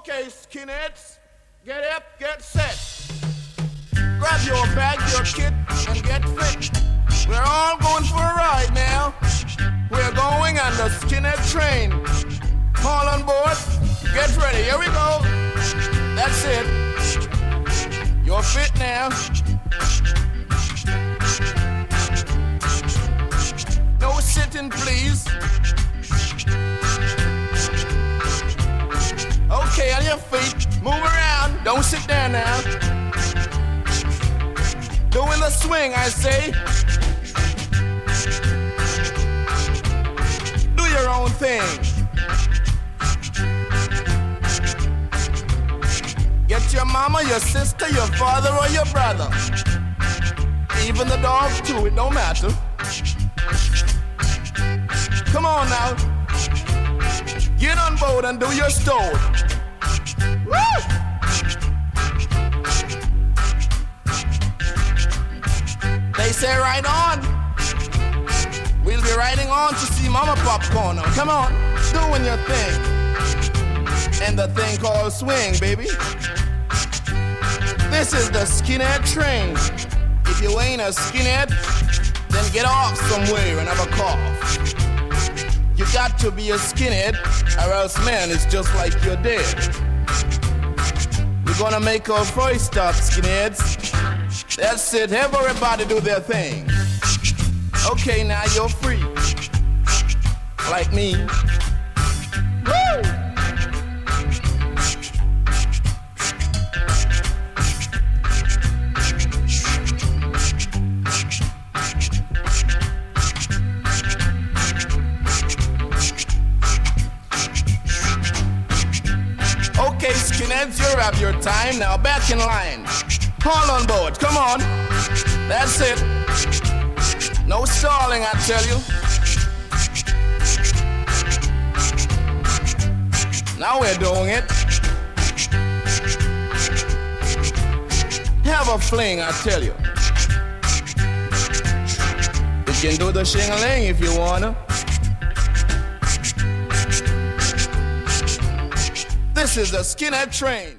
Okay, skinheads, get up, get set. Grab your bag, your kit, and get fit. We're all going for a ride now. We're going on the skinhead train. All on board, get ready, here we go. That's it. You're fit now. No sitting, please. Okay, on your feet. Move around. Don't sit down now. Doing the swing, I say. Do your own thing. Get your mama, your sister, your father, or your brother. Even the dog, too, it don't matter. Come on now. Get on board and do your stove. Woo! They say right on. We'll be riding on to see Mama Popcorn. Come on, doing your thing. And the thing called swing, baby. This is the skinhead train. If you ain't a skinhead, then get off somewhere and have a cough. You got to be a skinhead, or else, man, it's just like you're dead. We're gonna make our voice stop, skinheads. That's it, everybody do their thing. Okay, now you're free. Like me. Have your time. Now back in line. All on board, come on. That's it. No stalling, I tell you. Now we're doing it. Have a fling, I tell you. You can do the shing-a-ling if you wanna. This is the skinhead train.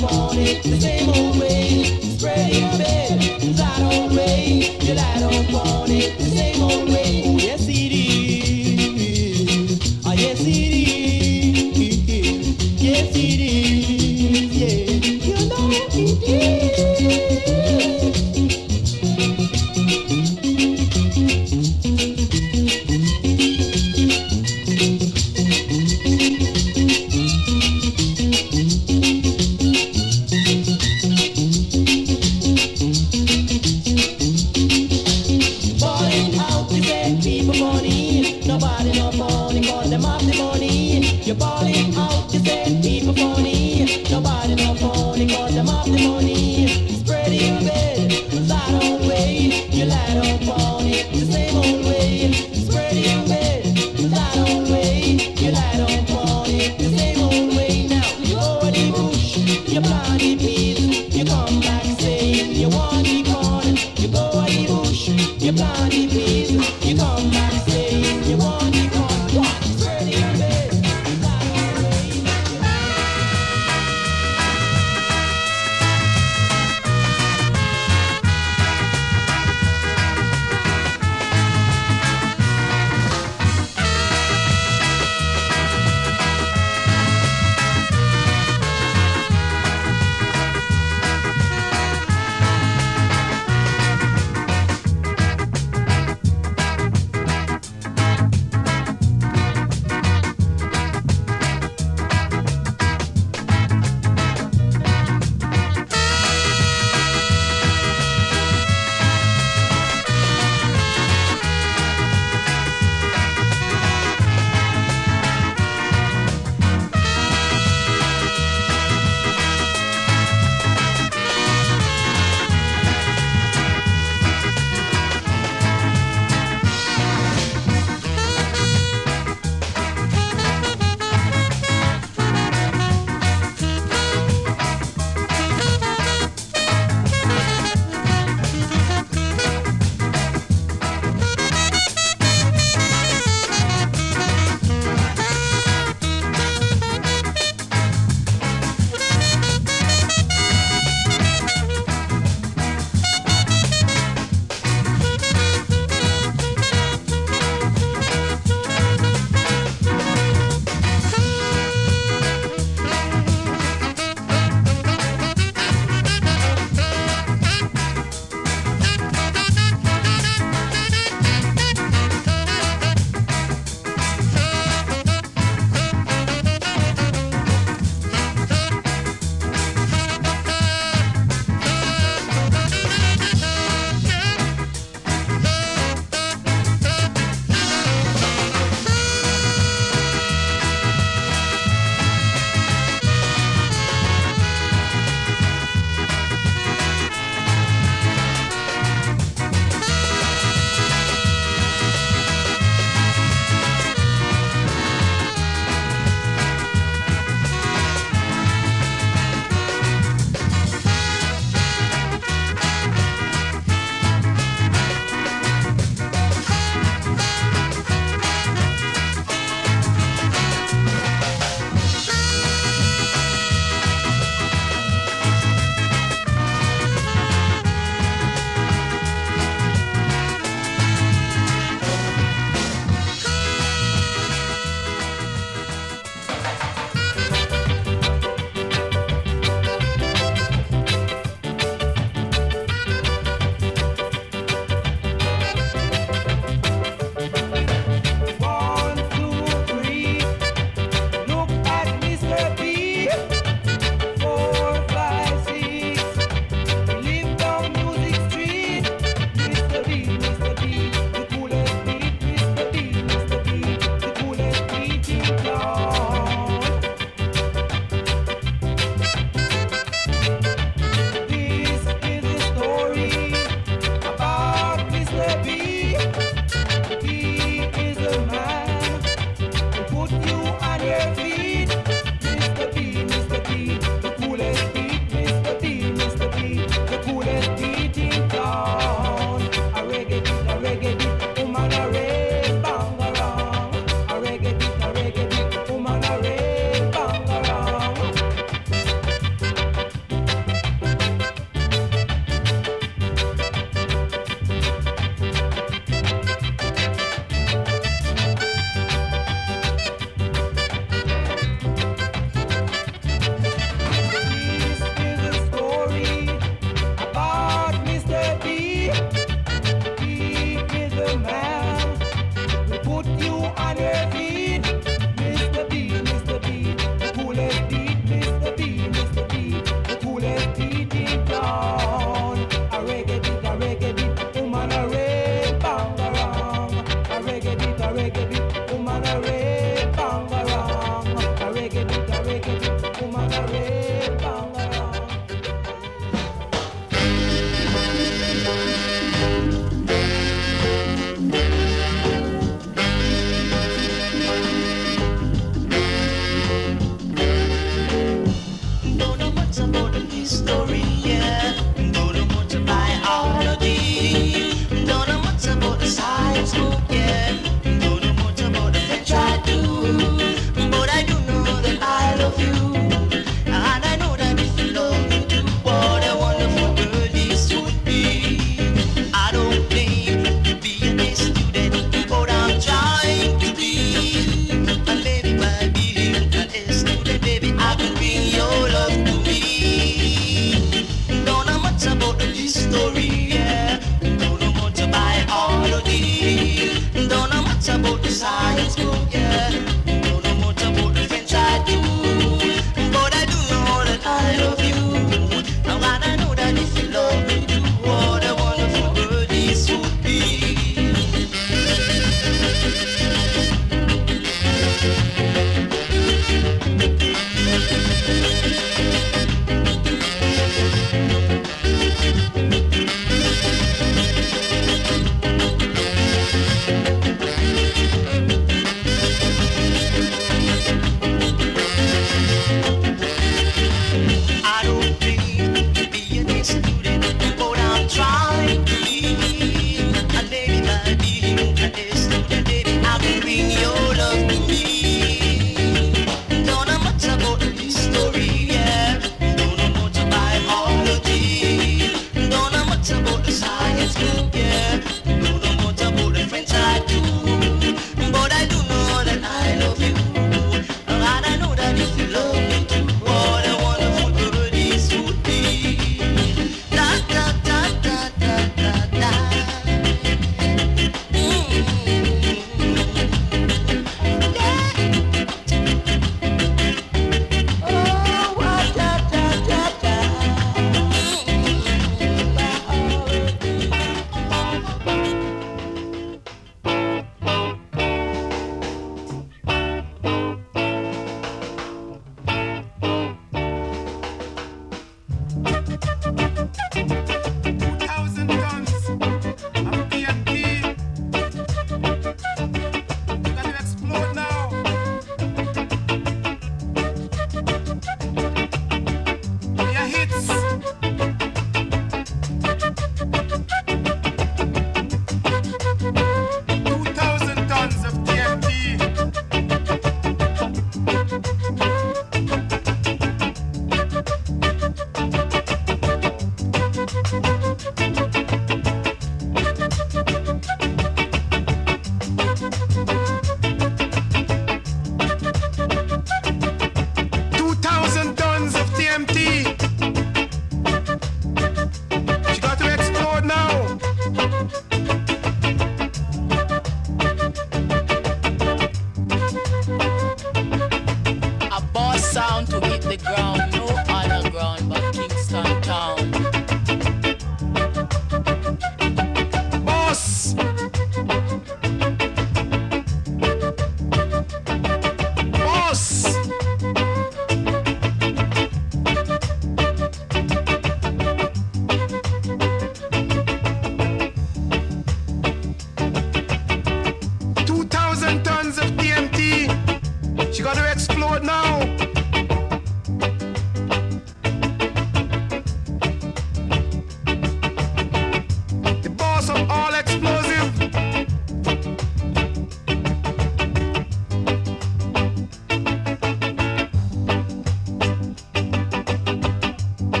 morning, the same old somebody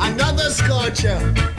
Another sculpture.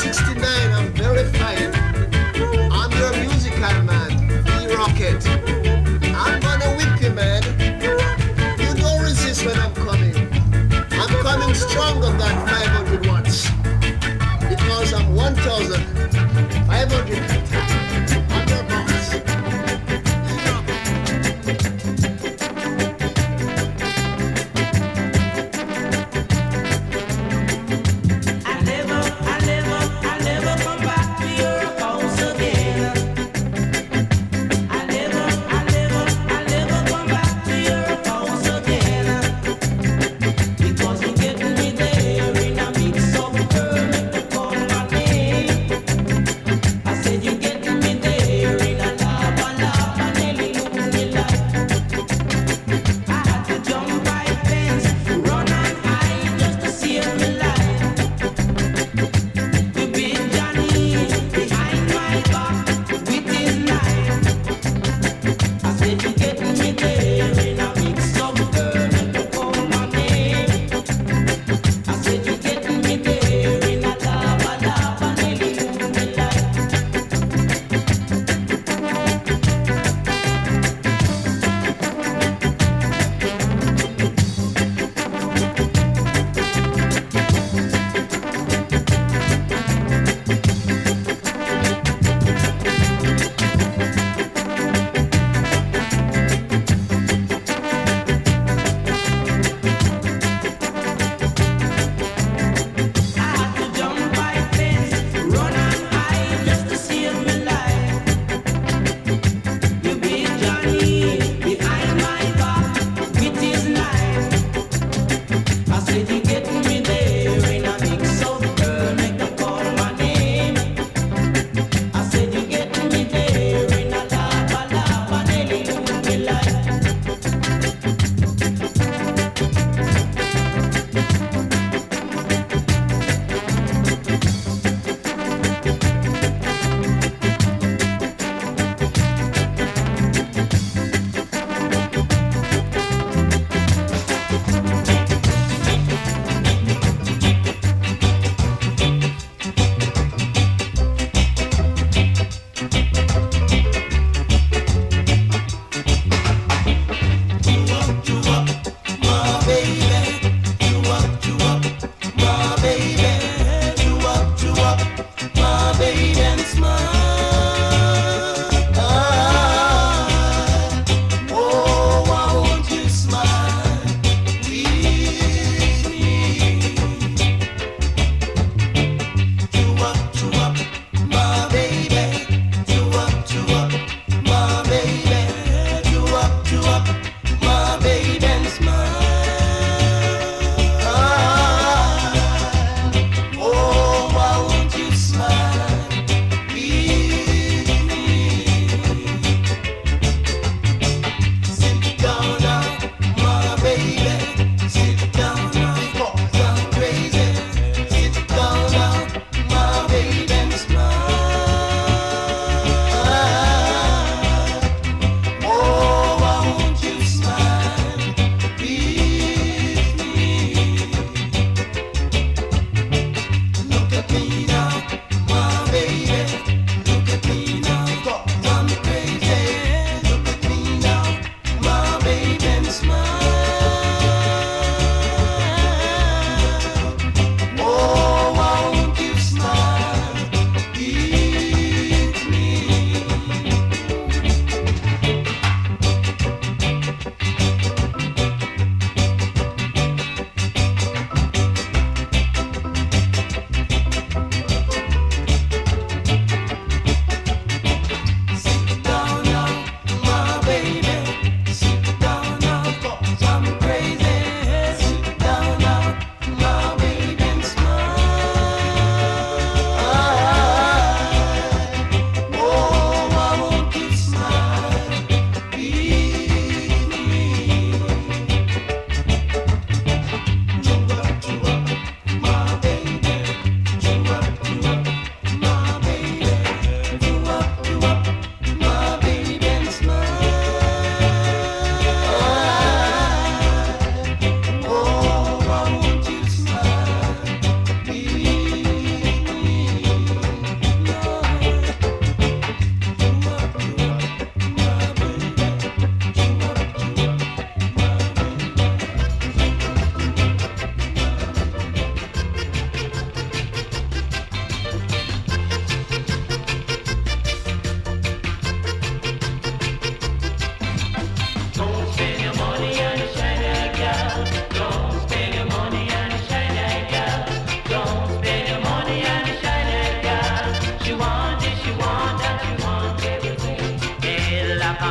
60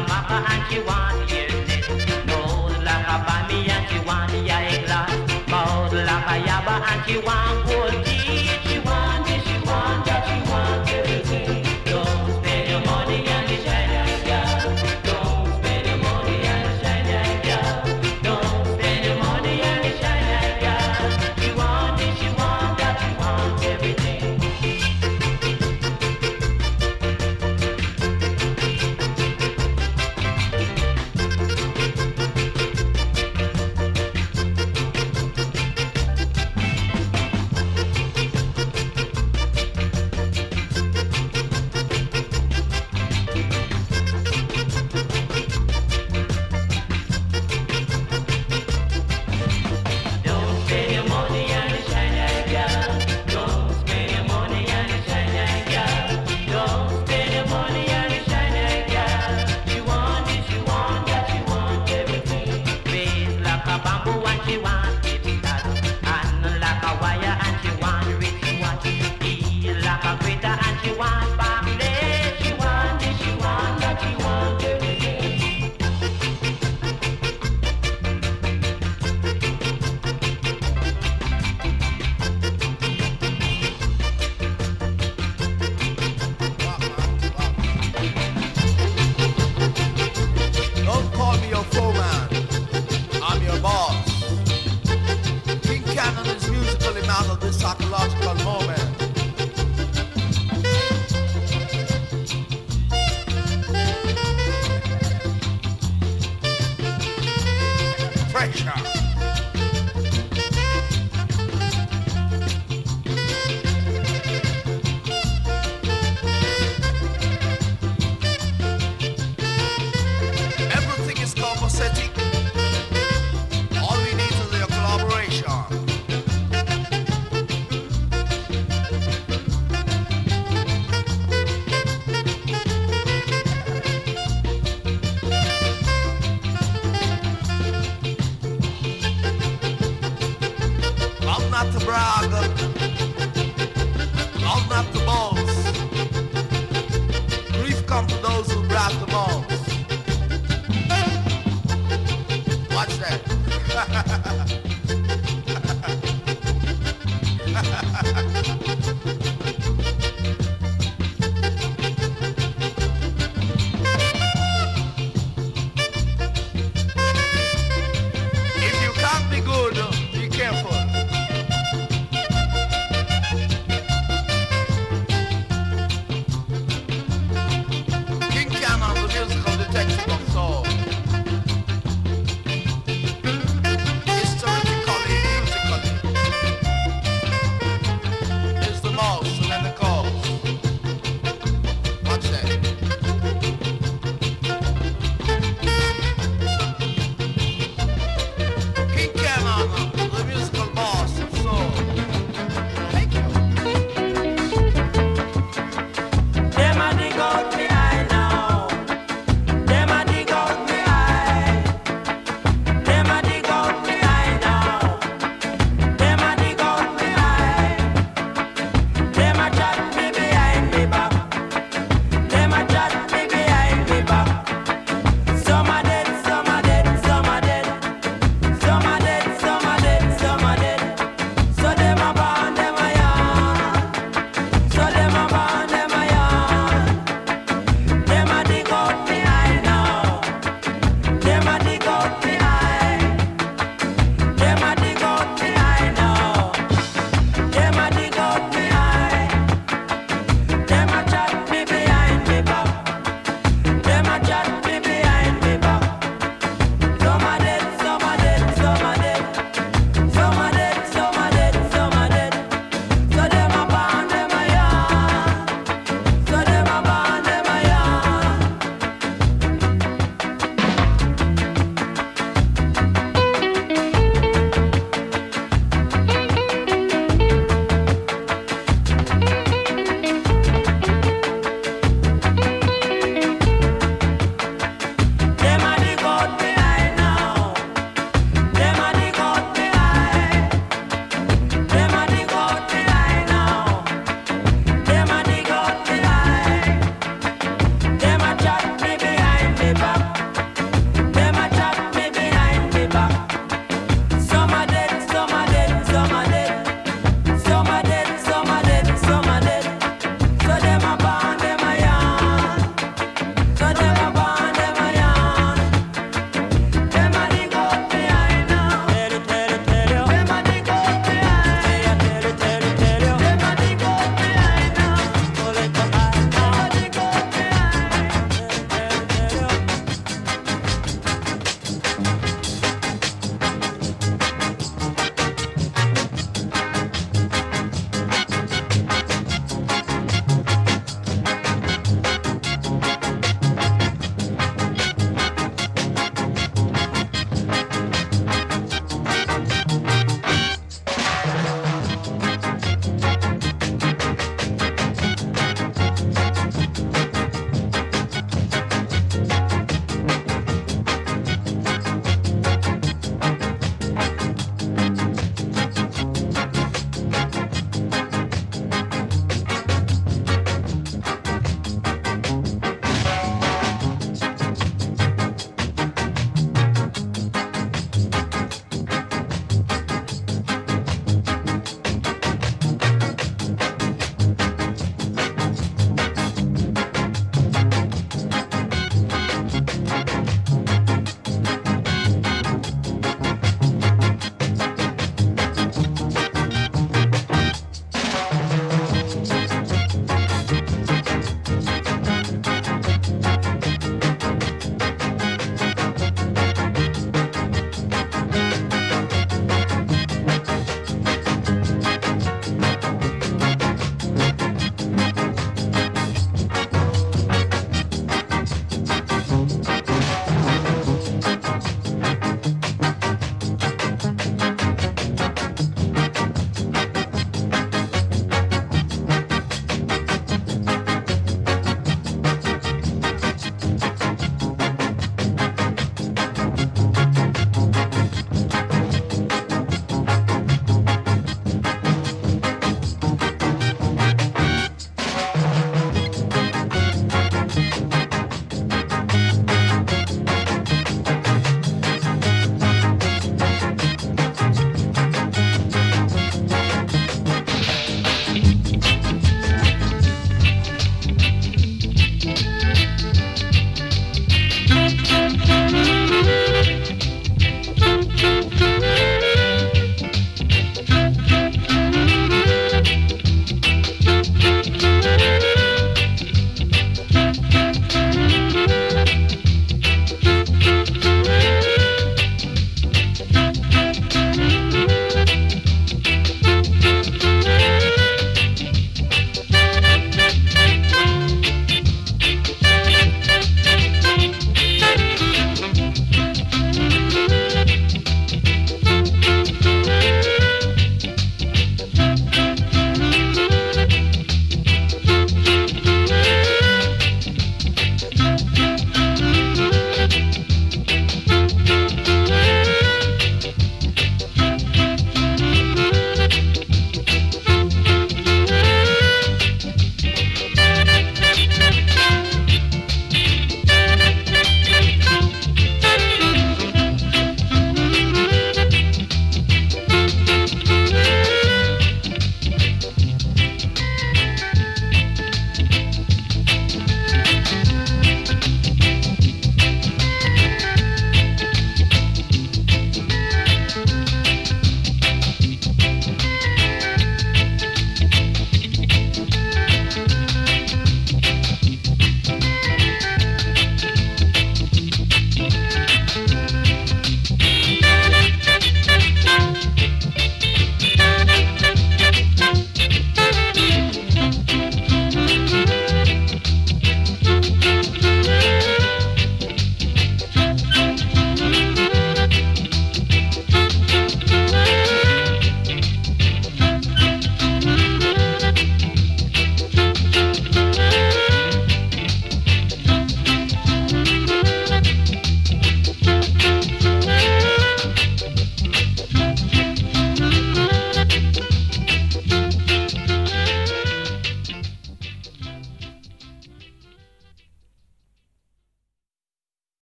mama and you, want